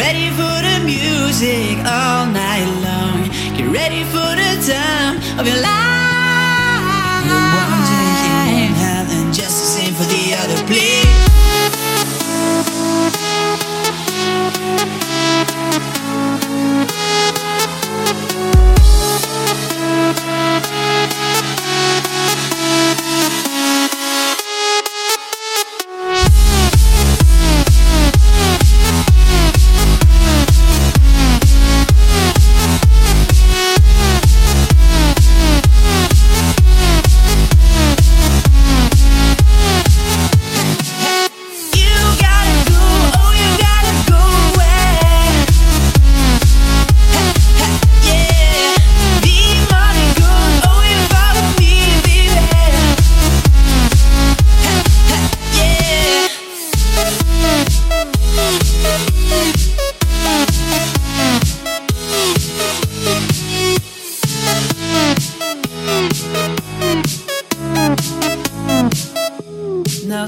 ready for the music all night long. Get ready for the time of your life.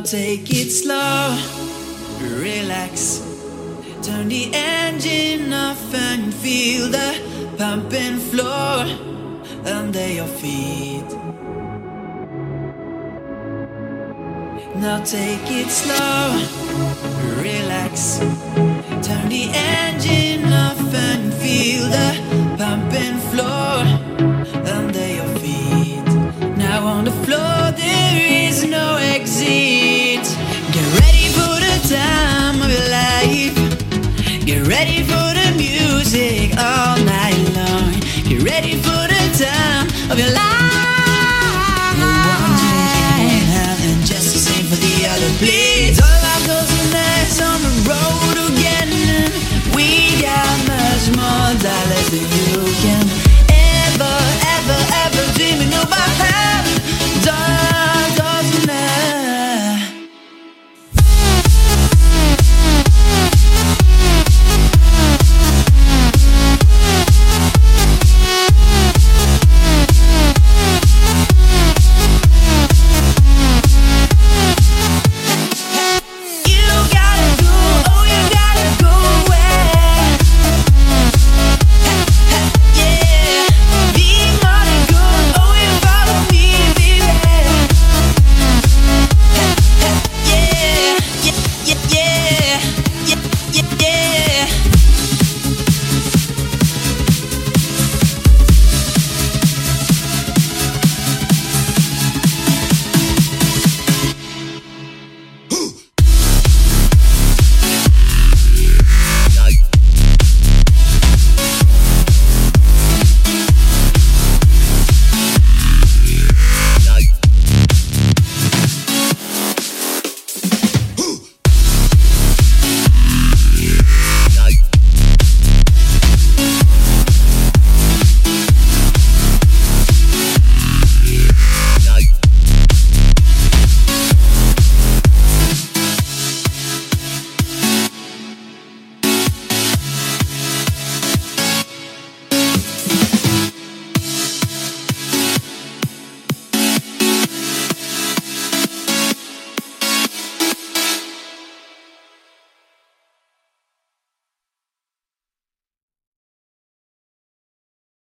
Take it slow, relax. Turn the engine off and feel the pumping floor under your feet. Now take it slow. of your life.